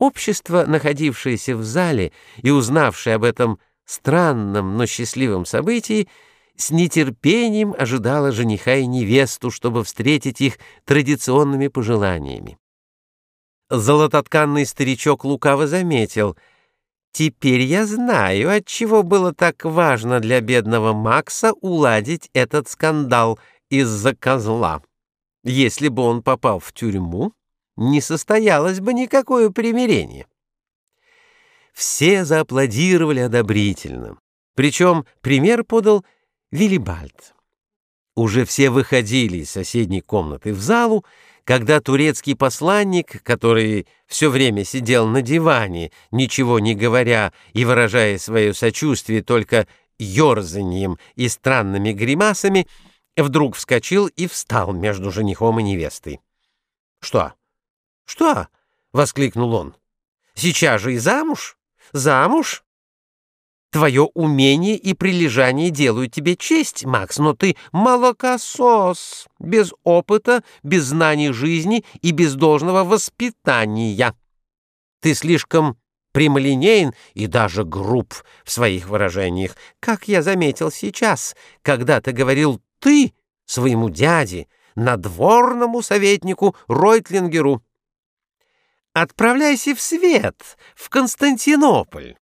Общество, находившееся в зале и узнавшее об этом странном, но счастливом событии, с нетерпением ожидало жениха и невесту, чтобы встретить их традиционными пожеланиями. Золототканный старичок лукаво заметил, «Теперь я знаю, отчего было так важно для бедного Макса уладить этот скандал из-за козла. Если бы он попал в тюрьму, не состоялось бы никакое примирение». Все зааплодировали одобрительно. Причем пример подал Виллибальд. Уже все выходили из соседней комнаты в залу, когда турецкий посланник, который все время сидел на диване, ничего не говоря и выражая свое сочувствие только ерзанием и странными гримасами, вдруг вскочил и встал между женихом и невестой. «Что? Что?» — воскликнул он. «Сейчас же и замуж? Замуж?» Твое умение и прилежание делают тебе честь, Макс, но ты молокосос, без опыта, без знаний жизни и без должного воспитания. Ты слишком прямолинеен и даже груб в своих выражениях, как я заметил сейчас, когда ты говорил «ты» своему дяде, надворному советнику Ройтлингеру. Отправляйся в свет, в Константинополь.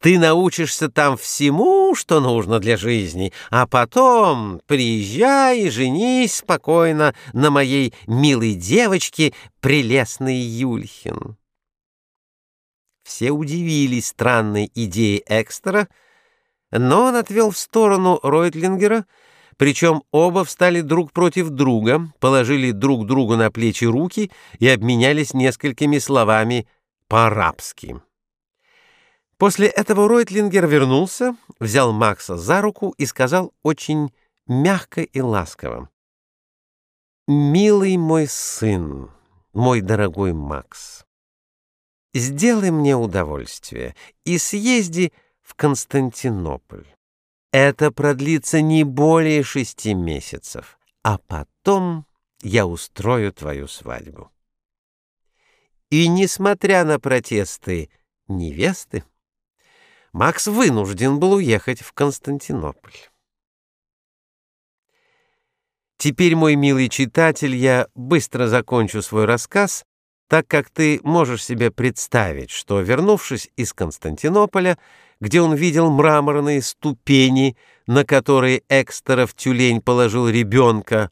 Ты научишься там всему, что нужно для жизни, а потом приезжай и женись спокойно на моей милой девочке, прелестной Юльхин. Все удивились странной идее Экстера, но он отвел в сторону Ройтлингера, причем оба встали друг против друга, положили друг другу на плечи руки и обменялись несколькими словами по-арабски. После этого Ройтлингер вернулся, взял Макса за руку и сказал очень мягко и ласково. «Милый мой сын, мой дорогой Макс, сделай мне удовольствие и съезди в Константинополь. Это продлится не более шести месяцев, а потом я устрою твою свадьбу». И, несмотря на протесты невесты, Макс вынужден был уехать в Константинополь. Теперь, мой милый читатель, я быстро закончу свой рассказ, так как ты можешь себе представить, что, вернувшись из Константинополя, где он видел мраморные ступени, на которые Экстеров тюлень положил ребенка,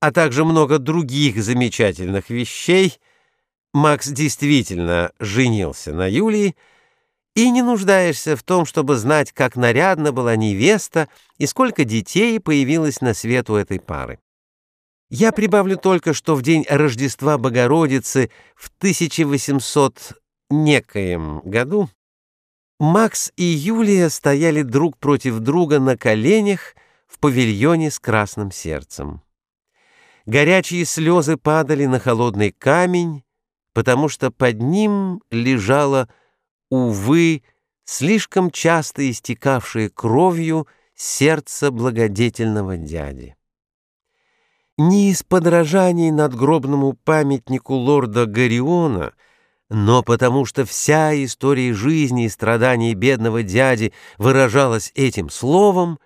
а также много других замечательных вещей, Макс действительно женился на Юлии, и не нуждаешься в том, чтобы знать, как нарядна была невеста и сколько детей появилось на свет у этой пары. Я прибавлю только, что в день Рождества Богородицы в 1800 некоем году Макс и Юлия стояли друг против друга на коленях в павильоне с красным сердцем. Горячие слезы падали на холодный камень, потому что под ним лежала увы, слишком часто истекавшее кровью сердце благодетельного дяди. Не из подражаний надгробному памятнику лорда Гариона, но потому что вся история жизни и страданий бедного дяди выражалась этим словом,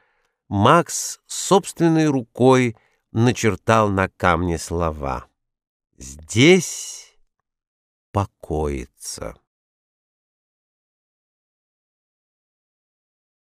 Макс собственной рукой начертал на камне слова «Здесь покоится».